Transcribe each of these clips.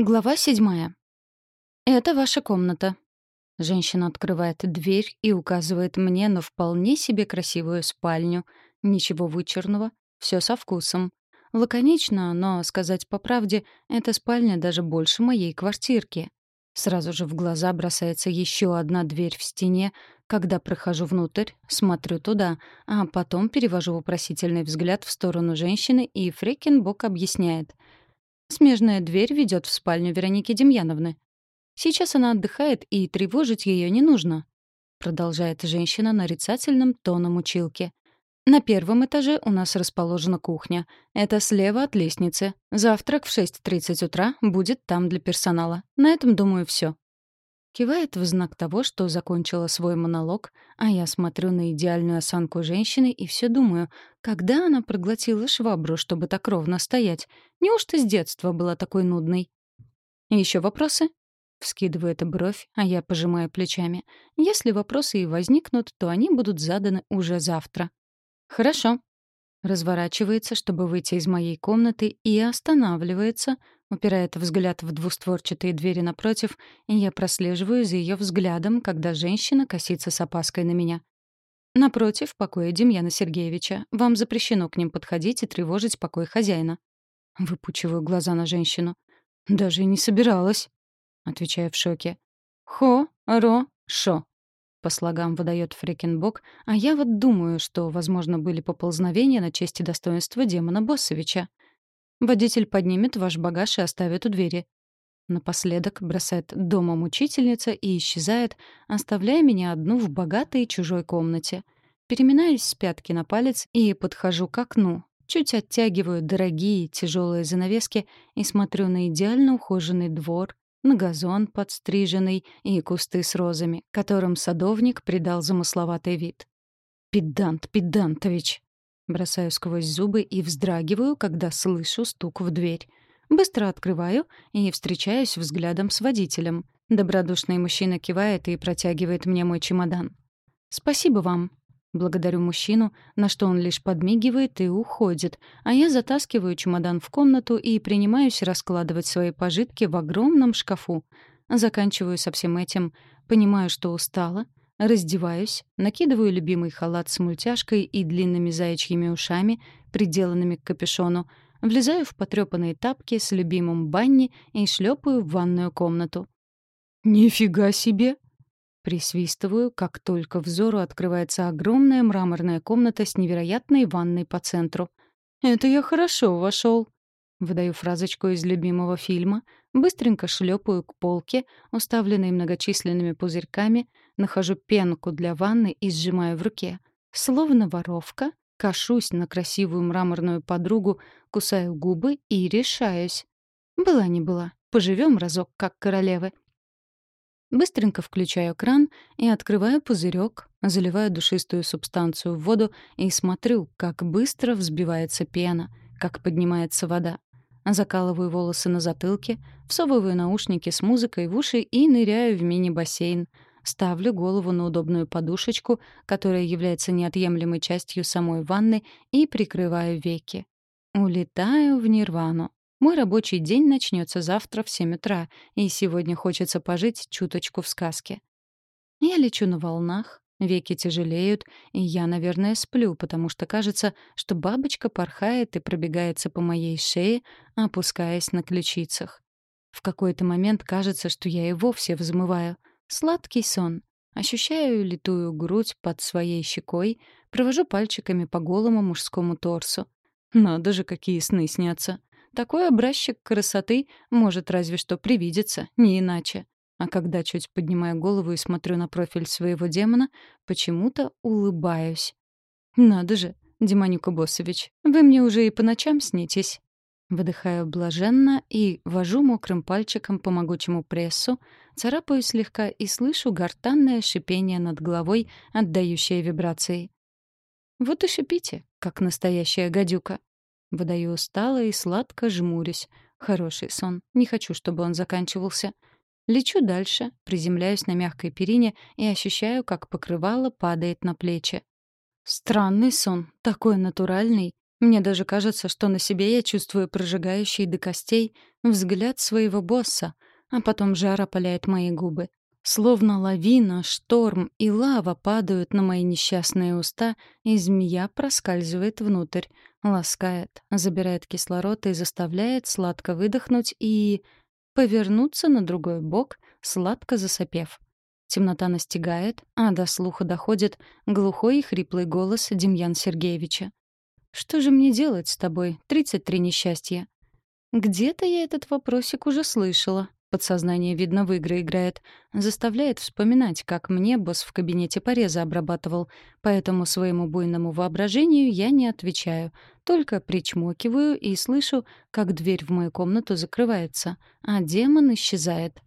Глава седьмая. «Это ваша комната». Женщина открывает дверь и указывает мне на вполне себе красивую спальню. Ничего вычурного, все со вкусом. Лаконично, но, сказать по правде, эта спальня даже больше моей квартирки. Сразу же в глаза бросается еще одна дверь в стене. Когда прохожу внутрь, смотрю туда, а потом перевожу вопросительный взгляд в сторону женщины, и Фрекенбок объясняет — Смежная дверь ведет в спальню Вероники Демьяновны. Сейчас она отдыхает, и тревожить ее не нужно. Продолжает женщина нарицательным тоном училки. На первом этаже у нас расположена кухня. Это слева от лестницы. Завтрак в 6.30 утра будет там для персонала. На этом, думаю, все. Кивает в знак того, что закончила свой монолог, а я смотрю на идеальную осанку женщины и все думаю, когда она проглотила швабру, чтобы так ровно стоять. Неужто с детства была такой нудной? Еще вопросы? Вскидывает бровь, а я пожимаю плечами. Если вопросы и возникнут, то они будут заданы уже завтра. Хорошо. Разворачивается, чтобы выйти из моей комнаты, и останавливается, Упирает взгляд в двустворчатые двери напротив, и я прослеживаю за ее взглядом, когда женщина косится с опаской на меня. Напротив покоя Демьяна Сергеевича. Вам запрещено к ним подходить и тревожить покой хозяина. Выпучиваю глаза на женщину. Даже и не собиралась. Отвечаю в шоке. Хо-ро-шо. По слогам выдает Фрекенбок, а я вот думаю, что, возможно, были поползновения на честь и достоинство демона Боссовича. Водитель поднимет ваш багаж и оставит у двери. Напоследок бросает домом учительница и исчезает, оставляя меня одну в богатой чужой комнате. Переминаюсь с пятки на палец и подхожу к окну. Чуть оттягиваю дорогие тяжелые занавески и смотрю на идеально ухоженный двор, на газон подстриженный и кусты с розами, которым садовник придал замысловатый вид. «Педант Педантович!» Бросаю сквозь зубы и вздрагиваю, когда слышу стук в дверь. Быстро открываю и встречаюсь взглядом с водителем. Добродушный мужчина кивает и протягивает мне мой чемодан. «Спасибо вам». Благодарю мужчину, на что он лишь подмигивает и уходит, а я затаскиваю чемодан в комнату и принимаюсь раскладывать свои пожитки в огромном шкафу. Заканчиваю со всем этим, понимаю, что устала, Раздеваюсь, накидываю любимый халат с мультяшкой и длинными заячьими ушами, приделанными к капюшону, влезаю в потрёпанные тапки с любимым Банни и шлепаю в ванную комнату. «Нифига себе!» Присвистываю, как только взору открывается огромная мраморная комната с невероятной ванной по центру. «Это я хорошо вошел. Выдаю фразочку из любимого фильма, быстренько шлепаю к полке, уставленной многочисленными пузырьками, нахожу пенку для ванны и сжимаю в руке. Словно воровка, кашусь на красивую мраморную подругу, кусаю губы и решаюсь. Была не была. Поживем разок, как королевы. Быстренько включаю кран и открываю пузырек, заливаю душистую субстанцию в воду и смотрю, как быстро взбивается пена, как поднимается вода. Закалываю волосы на затылке, всовываю наушники с музыкой в уши и ныряю в мини-бассейн. Ставлю голову на удобную подушечку, которая является неотъемлемой частью самой ванны, и прикрываю веки. Улетаю в нирвану. Мой рабочий день начнется завтра в 7 утра, и сегодня хочется пожить чуточку в сказке. Я лечу на волнах, Веки тяжелеют, и я, наверное, сплю, потому что кажется, что бабочка порхает и пробегается по моей шее, опускаясь на ключицах. В какой-то момент кажется, что я и вовсе взмываю. Сладкий сон. Ощущаю литую грудь под своей щекой, провожу пальчиками по голому мужскому торсу. Надо же, какие сны снятся. Такой образчик красоты может разве что привидеться, не иначе. А когда чуть поднимаю голову и смотрю на профиль своего демона, почему-то улыбаюсь. «Надо же, Демонюка Боссович, вы мне уже и по ночам снитесь». Выдыхаю блаженно и вожу мокрым пальчиком по могучему прессу, царапаю слегка и слышу гортанное шипение над головой, отдающее вибрации. «Вот и шипите, как настоящая гадюка». Выдаю устало и сладко жмурюсь. Хороший сон. Не хочу, чтобы он заканчивался. Лечу дальше, приземляюсь на мягкой перине и ощущаю, как покрывало падает на плечи. Странный сон, такой натуральный. Мне даже кажется, что на себе я чувствую прожигающий до костей взгляд своего босса, а потом жар опаляет мои губы. Словно лавина, шторм и лава падают на мои несчастные уста, и змея проскальзывает внутрь, ласкает, забирает кислород и заставляет сладко выдохнуть и... повернуться на другой бок, сладко засопев. Темнота настигает, а до слуха доходит глухой и хриплый голос Демьян Сергеевича. «Что же мне делать с тобой? Тридцать три несчастья». Где-то я этот вопросик уже слышала, Подсознание, видно, в игры играет. Заставляет вспоминать, как мне босс в кабинете порезы обрабатывал. Поэтому своему буйному воображению я не отвечаю. Только причмокиваю и слышу, как дверь в мою комнату закрывается, а демон исчезает.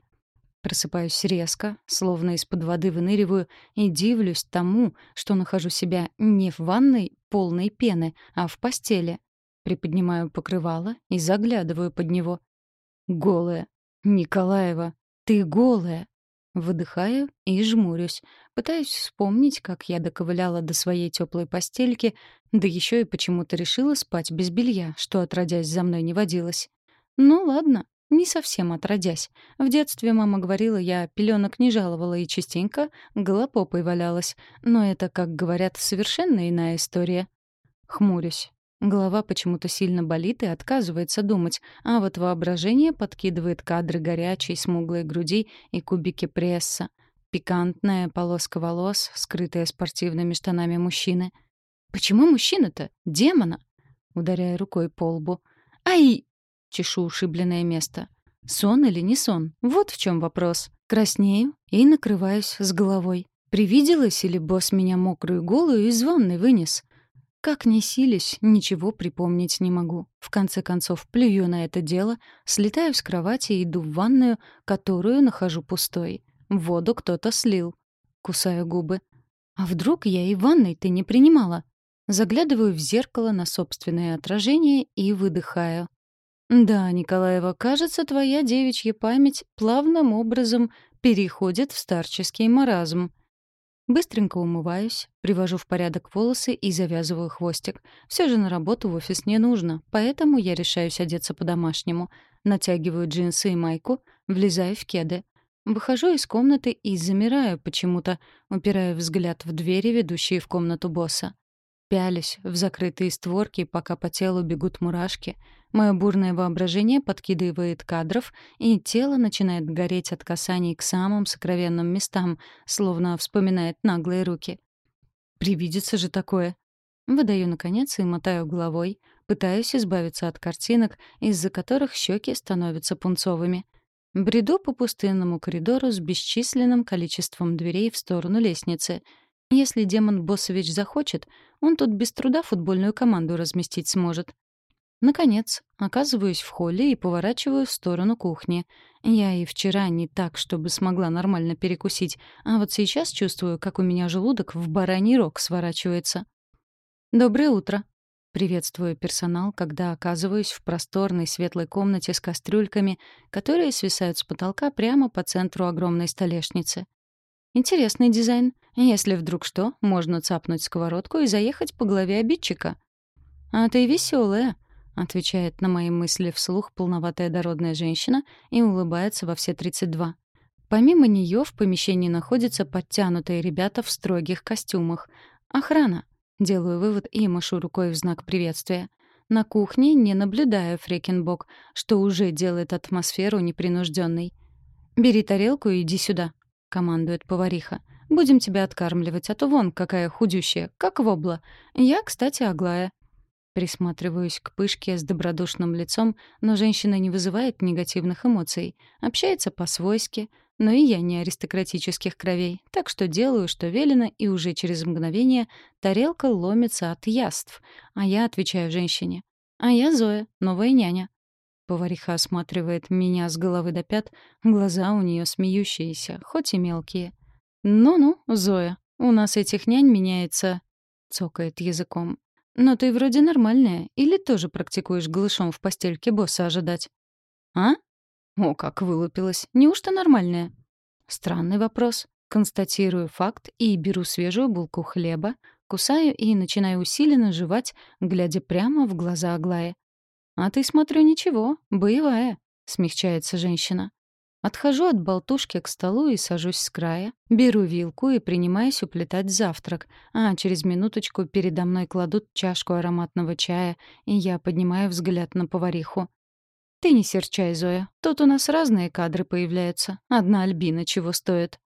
Просыпаюсь резко, словно из-под воды выныриваю, и дивлюсь тому, что нахожу себя не в ванной полной пены, а в постели. Приподнимаю покрывало и заглядываю под него. Голая, «Николаева, ты голая!» Выдыхаю и жмурюсь. Пытаюсь вспомнить, как я доковыляла до своей теплой постельки, да еще и почему-то решила спать без белья, что отродясь за мной не водилось. Ну ладно, не совсем отродясь. В детстве мама говорила, я пеленок не жаловала и частенько голопопой валялась. Но это, как говорят, совершенно иная история. Хмурюсь. Голова почему-то сильно болит и отказывается думать, а вот воображение подкидывает кадры горячей, смуглой груди и кубики пресса. Пикантная полоска волос, скрытая спортивными штанами мужчины. «Почему мужчина-то? Демона?» Ударяя рукой по лбу. «Ай!» — чешу ушибленное место. «Сон или не сон? Вот в чем вопрос. Краснею и накрываюсь с головой. Привиделось или босс меня мокрую голую из ванной вынес?» Как ни сились, ничего припомнить не могу. В конце концов, плюю на это дело, слетаю с кровати и иду в ванную, которую нахожу пустой. Воду кто-то слил. Кусаю губы. А вдруг я и ванной ты не принимала? Заглядываю в зеркало на собственное отражение и выдыхаю. Да, Николаева, кажется, твоя девичья память плавным образом переходит в старческий маразм. Быстренько умываюсь, привожу в порядок волосы и завязываю хвостик. Все же на работу в офис не нужно, поэтому я решаюсь одеться по-домашнему. Натягиваю джинсы и майку, влезаю в кеды. Выхожу из комнаты и замираю почему-то, упирая взгляд в двери, ведущие в комнату босса. Пялюсь в закрытые створки, пока по телу бегут мурашки. Мое бурное воображение подкидывает кадров, и тело начинает гореть от касаний к самым сокровенным местам, словно вспоминает наглые руки. Привидится же такое. Выдаю, наконец, и мотаю головой, пытаюсь избавиться от картинок, из-за которых щеки становятся пунцовыми. Бреду по пустынному коридору с бесчисленным количеством дверей в сторону лестницы — если демон Боссович захочет, он тут без труда футбольную команду разместить сможет. Наконец, оказываюсь в холле и поворачиваю в сторону кухни. Я и вчера не так, чтобы смогла нормально перекусить, а вот сейчас чувствую, как у меня желудок в бараний рог сворачивается. «Доброе утро!» Приветствую персонал, когда оказываюсь в просторной светлой комнате с кастрюльками, которые свисают с потолка прямо по центру огромной столешницы. Интересный дизайн. Если вдруг что, можно цапнуть сковородку и заехать по голове обидчика. «А ты веселая», — отвечает на мои мысли вслух полноватая дородная женщина и улыбается во все 32. Помимо нее в помещении находятся подтянутые ребята в строгих костюмах. Охрана. Делаю вывод и машу рукой в знак приветствия. На кухне не наблюдаю Фрекенбок, что уже делает атмосферу непринужденной. «Бери тарелку и иди сюда», командует повариха. «Будем тебя откармливать, а то вон какая худющая, как вобла. Я, кстати, Аглая». Присматриваюсь к пышке с добродушным лицом, но женщина не вызывает негативных эмоций. Общается по-свойски, но и я не аристократических кровей, так что делаю, что велено, и уже через мгновение тарелка ломится от яств, а я отвечаю женщине. «А я Зоя, новая няня. Повариха осматривает меня с головы до пят, глаза у нее смеющиеся, хоть и мелкие. «Ну-ну, Зоя, у нас этих нянь меняется...» — цокает языком. «Но ты вроде нормальная, или тоже практикуешь голышом в постельке босса ожидать?» «А? О, как вылупилась. Неужто нормальная?» Странный вопрос. Констатирую факт и беру свежую булку хлеба, Кусаю и начинаю усиленно жевать, глядя прямо в глаза Аглае. «А ты, смотрю, ничего, боевая», — смягчается женщина. Отхожу от болтушки к столу и сажусь с края, беру вилку и принимаюсь уплетать завтрак, а через минуточку передо мной кладут чашку ароматного чая, и я поднимаю взгляд на повариху. «Ты не серчай, Зоя. Тут у нас разные кадры появляются. Одна Альбина чего стоит».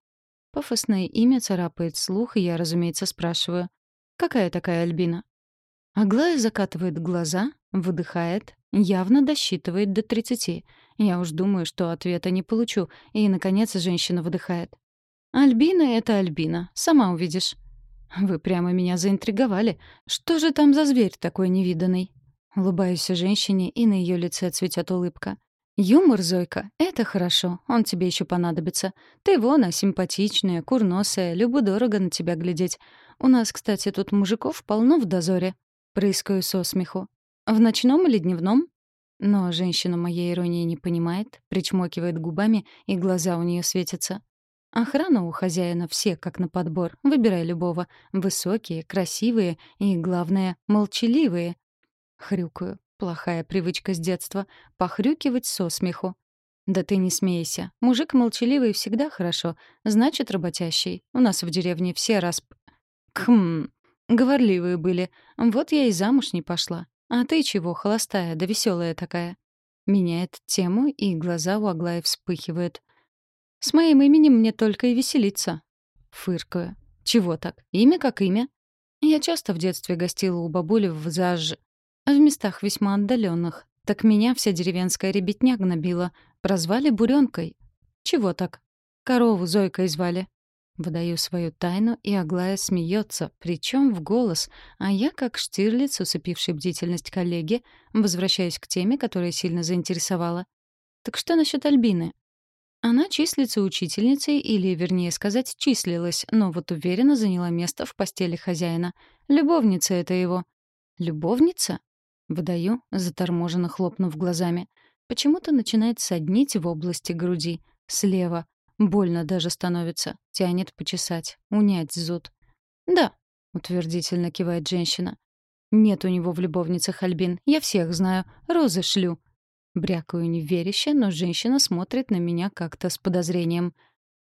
Пафосное имя царапает слух, и я, разумеется, спрашиваю. «Какая такая Альбина?» Аглая закатывает глаза, выдыхает, явно досчитывает до тридцати — я уж думаю, что ответа не получу, и, наконец, женщина выдыхает. «Альбина — это Альбина, сама увидишь». «Вы прямо меня заинтриговали. Что же там за зверь такой невиданный?» Улыбаюсь женщине, и на ее лице цветет улыбка. «Юмор, Зойка, это хорошо, он тебе еще понадобится. Ты вон, а симпатичная, курносая, любо-дорого на тебя глядеть. У нас, кстати, тут мужиков полно в дозоре». Прыскаю со смеху. «В ночном или дневном?» Но женщина моей иронии не понимает, причмокивает губами, и глаза у нее светятся. Охрана у хозяина все как на подбор, выбирай любого. Высокие, красивые и, главное, молчаливые. Хрюкаю. Плохая привычка с детства — похрюкивать со смеху. «Да ты не смейся. Мужик молчаливый всегда хорошо. Значит, работящий. У нас в деревне все расп... Кхм. Говорливые были. Вот я и замуж не пошла. «А ты чего, холостая, да веселая такая?» Меняет тему, и глаза у Аглаи вспыхивают. «С моим именем мне только и веселиться». Фыркаю. «Чего так? Имя как имя?» Я часто в детстве гостила у бабули в ЗАЖ, в местах весьма отдаленных. Так меня вся деревенская ребятня гнобила. Прозвали Буренкой. Чего так? Корову Зойкой звали. Выдаю свою тайну, и Аглая смеется, причем в голос, а я, как Штирлиц, усыпивший бдительность коллеги, возвращаюсь к теме, которая сильно заинтересовала. Так что насчет Альбины? Она числится учительницей, или, вернее сказать, числилась, но вот уверенно заняла место в постели хозяина. Любовница это его. Любовница? Выдаю, заторможенно хлопнув глазами. Почему-то начинает соднить в области груди. Слева. Больно даже становится. Тянет почесать. Унять зуд. «Да», — утвердительно кивает женщина. «Нет у него в любовницах Альбин. Я всех знаю. Розы шлю». Брякаю неверяще, но женщина смотрит на меня как-то с подозрением.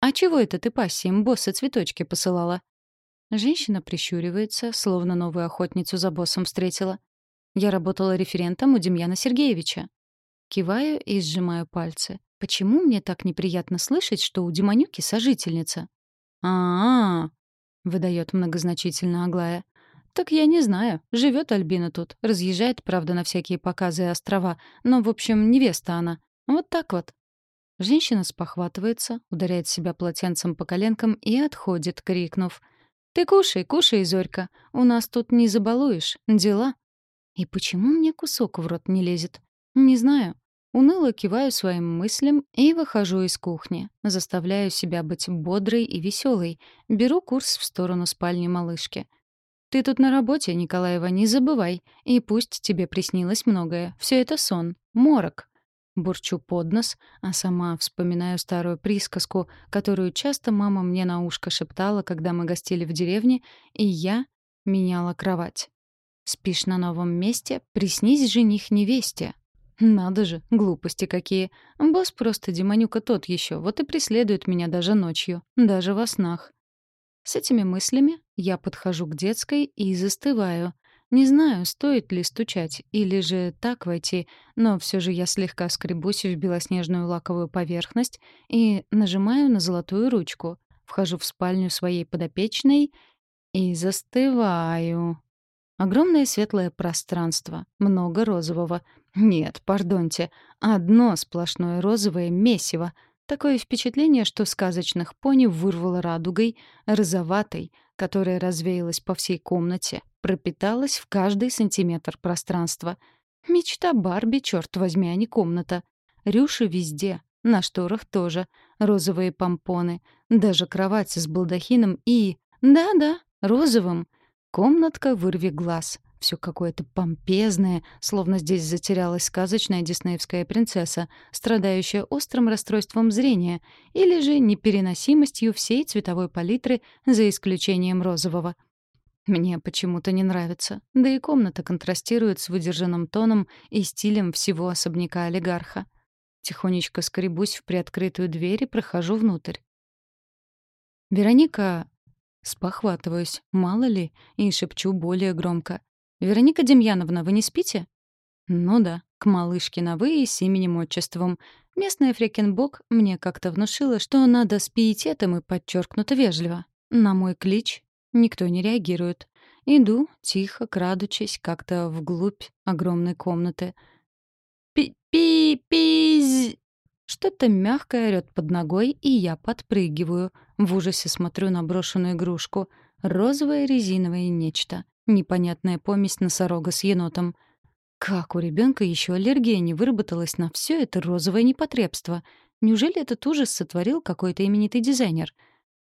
«А чего это ты пассием босса цветочки посылала?» Женщина прищуривается, словно новую охотницу за боссом встретила. «Я работала референтом у Демьяна Сергеевича». Киваю и сжимаю пальцы. Почему мне так неприятно слышать, что у Демонюки сожительница? А-а-а, выдает многозначительно Аглая. Так я не знаю. Живет Альбина тут. Разъезжает, правда, на всякие показы и острова. Но, в общем, невеста она. Вот так вот. Женщина спохватывается, ударяет себя полотенцем по коленкам и отходит, крикнув. «Ты кушай, кушай, Зорька. У нас тут не забалуешь. Дела». И почему мне кусок в рот не лезет? Не знаю. Уныло киваю своим мыслям и выхожу из кухни. Заставляю себя быть бодрой и веселой. Беру курс в сторону спальни малышки. «Ты тут на работе, Николаева, не забывай. И пусть тебе приснилось многое. Все это сон. Морок». Бурчу под нос, а сама вспоминаю старую присказку, которую часто мама мне на ушко шептала, когда мы гостили в деревне, и я меняла кровать. «Спишь на новом месте, приснись жених невесте, надо же, глупости какие. Босс просто демонюка тот еще, вот и преследует меня даже ночью, даже во снах. С этими мыслями я подхожу к детской и застываю. Не знаю, стоит ли стучать или же так войти, но все же я слегка скребусь в белоснежную лаковую поверхность и нажимаю на золотую ручку. Вхожу в спальню своей подопечной и застываю. Огромное светлое пространство, много розового. Нет, пардоньте, одно сплошное розовое месиво. Такое впечатление, что сказочных пони вырвало радугой, розоватой, которая развеялась по всей комнате, пропиталась в каждый сантиметр пространства. Мечта Барби, черт возьми, а не комната. Рюши везде, на шторах тоже, розовые помпоны, даже кровать с балдахином и... Да-да, розовым. Комнатка вырви глаз. Все какое-то помпезное, словно здесь затерялась сказочная диснеевская принцесса, страдающая острым расстройством зрения или же непереносимостью всей цветовой палитры за исключением розового. Мне почему-то не нравится. Да и комната контрастирует с выдержанным тоном и стилем всего особняка олигарха. Тихонечко скребусь в приоткрытую дверь и прохожу внутрь. «Вероника...» Спохватываюсь, мало ли, и шепчу более громко. «Вероника Демьяновна, вы не спите?» «Ну да, к малышке на «вы» и с именем-отчеством. Местная фрекенбок мне как-то внушила, что надо с пиететом и подчеркнуто вежливо. На мой клич никто не реагирует. Иду, тихо, крадучись, как-то вглубь огромной комнаты. «Пи-пи-пизь!» Что-то мягкое орёт под ногой, и я подпрыгиваю. В ужасе смотрю на брошенную игрушку. Розовое резиновое нечто. Непонятная помесь носорога с енотом. Как у ребенка еще аллергия не выработалась на все это розовое непотребство? Неужели этот ужас сотворил какой-то именитый дизайнер?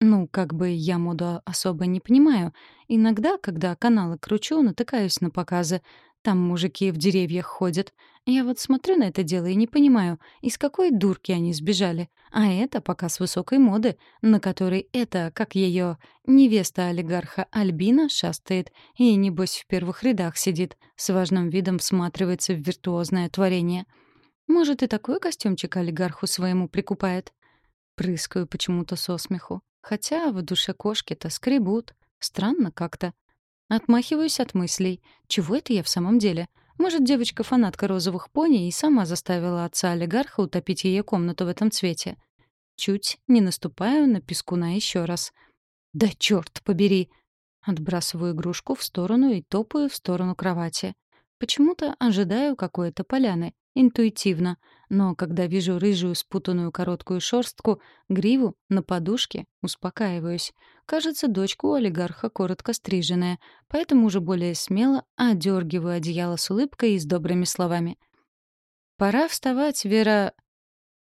Ну, как бы я моду особо не понимаю. Иногда, когда каналы кручу, натыкаюсь на показы. Там мужики в деревьях ходят. Я вот смотрю на это дело и не понимаю, из какой дурки они сбежали. А это показ высокой моды, на которой это, как ее невеста олигарха Альбина, шастает и, небось, в первых рядах сидит, с важным видом всматривается в виртуозное творение. Может, и такой костюмчик олигарху своему прикупает? Прыскаю почему-то со смеху. Хотя в душе кошки-то скребут. Странно как-то. Отмахиваюсь от мыслей. Чего это я в самом деле? Может, девочка фанатка розовых пони и сама заставила отца-олигарха утопить ее комнату в этом цвете. Чуть не наступаю на пескуна еще раз. «Да черт побери!» Отбрасываю игрушку в сторону и топаю в сторону кровати. Почему-то ожидаю какой-то поляны. Интуитивно. Но когда вижу рыжую спутанную короткую шорстку, гриву на подушке, успокаиваюсь. Кажется, дочка у олигарха коротко стриженная, поэтому уже более смело одергиваю одеяло с улыбкой и с добрыми словами. «Пора вставать, Вера...»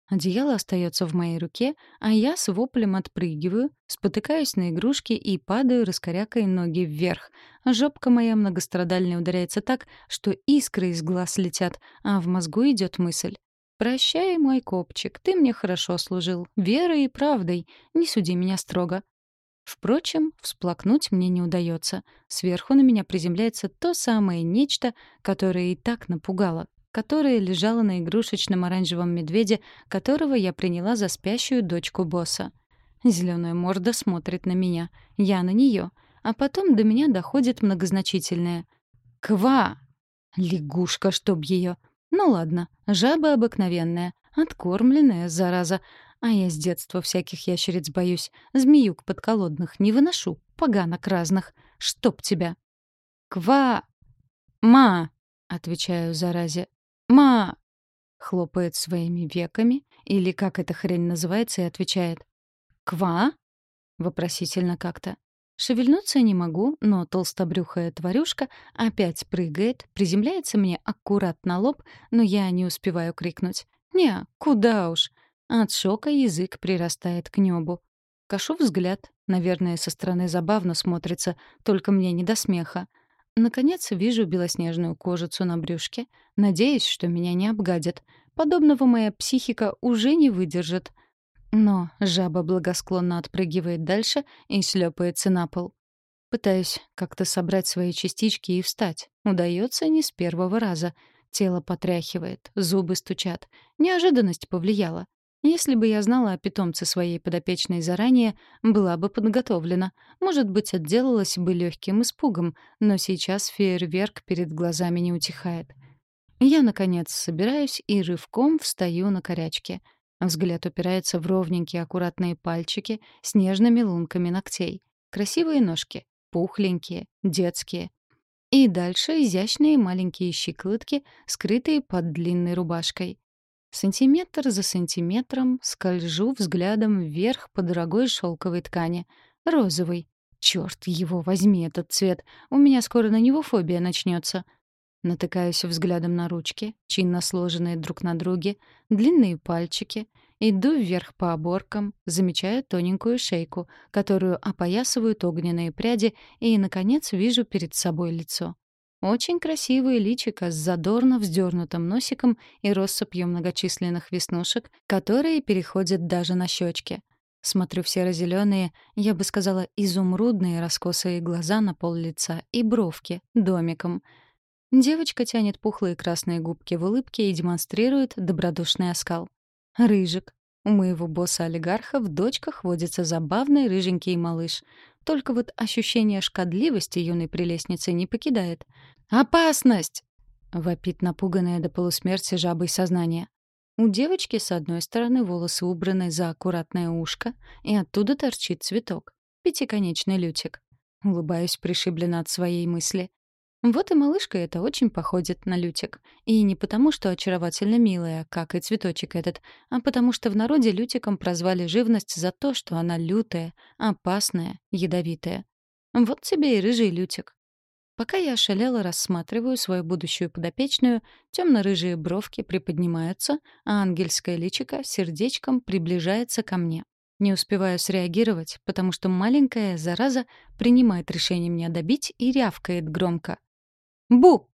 Одеяло остается в моей руке, а я с воплем отпрыгиваю, спотыкаюсь на игрушке и падаю, раскорякой ноги вверх. Жопка моя многострадальная ударяется так, что искры из глаз летят, а в мозгу идет мысль. «Прощай, мой копчик, ты мне хорошо служил, верой и правдой, не суди меня строго». Впрочем, всплакнуть мне не удается. Сверху на меня приземляется то самое нечто, которое и так напугало которая лежала на игрушечном оранжевом медведе, которого я приняла за спящую дочку босса. Зеленая морда смотрит на меня, я на нее, а потом до меня доходит многозначительное «Ква!» Лягушка, чтоб ее. Ну ладно, жаба обыкновенная, откормленная, зараза. А я с детства всяких ящериц боюсь. Змеюк подколодных не выношу, поганок разных. Чтоб тебя. «Ква!» «Ма!» — отвечаю заразе. «Ма!» — хлопает своими веками, или как эта хрень называется, и отвечает. «Ква?» — вопросительно как-то. Шевельнуться не могу, но толстобрюхая тварюшка опять прыгает, приземляется мне аккурат на лоб, но я не успеваю крикнуть. «Не, куда уж!» От шока язык прирастает к небу. Кашу взгляд. Наверное, со стороны забавно смотрится, только мне не до смеха. Наконец вижу белоснежную кожицу на брюшке, надеюсь, что меня не обгадят. Подобного моя психика уже не выдержит. Но жаба благосклонно отпрыгивает дальше и шлепается на пол. Пытаюсь как-то собрать свои частички и встать. Удается не с первого раза. Тело потряхивает, зубы стучат. Неожиданность повлияла. Если бы я знала о питомце своей подопечной заранее, была бы подготовлена. Может быть, отделалась бы легким испугом, но сейчас фейерверк перед глазами не утихает. Я, наконец, собираюсь и рывком встаю на корячке. Взгляд упирается в ровненькие аккуратные пальчики с нежными лунками ногтей. Красивые ножки, пухленькие, детские. И дальше изящные маленькие щиколотки, скрытые под длинной рубашкой. Сантиметр за сантиметром скольжу взглядом вверх по дорогой шелковой ткани. Розовый. Черт, его возьми, этот цвет. У меня скоро на него фобия начнется. Натыкаюсь взглядом на ручки, чинно сложенные друг на друге, длинные пальчики. Иду вверх по оборкам, замечаю тоненькую шейку, которую опоясывают огненные пряди, и, наконец, вижу перед собой лицо. Очень красивое личико с задорно вздернутым носиком и россыпью многочисленных веснушек, которые переходят даже на щечки. Смотрю в серо-зеленые, я бы сказала, изумрудные раскосые глаза на пол лица и бровки домиком. Девочка тянет пухлые красные губки в улыбке и демонстрирует добродушный оскал. Рыжик. У моего босса-олигарха в дочках водится забавный рыженький малыш. Только вот ощущение шкодливости юной прелестницы не покидает. «Опасность!» — вопит напуганное до полусмерти жабой сознание. У девочки с одной стороны волосы убраны за аккуратное ушко, и оттуда торчит цветок. Пятиконечный лютик. Улыбаюсь пришибленно от своей мысли. Вот и малышка эта очень походит на лютик. И не потому, что очаровательно милая, как и цветочек этот, а потому что в народе лютиком прозвали живность за то, что она лютая, опасная, ядовитая. Вот тебе и рыжий лютик. Пока я ошалела рассматриваю свою будущую подопечную, темно-рыжие бровки приподнимаются, а ангельское личико сердечком приближается ко мне. Не успеваю среагировать, потому что маленькая зараза принимает решение меня добить и рявкает громко. «Бу!»